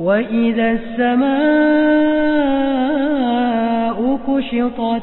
وإذا السماء كشطت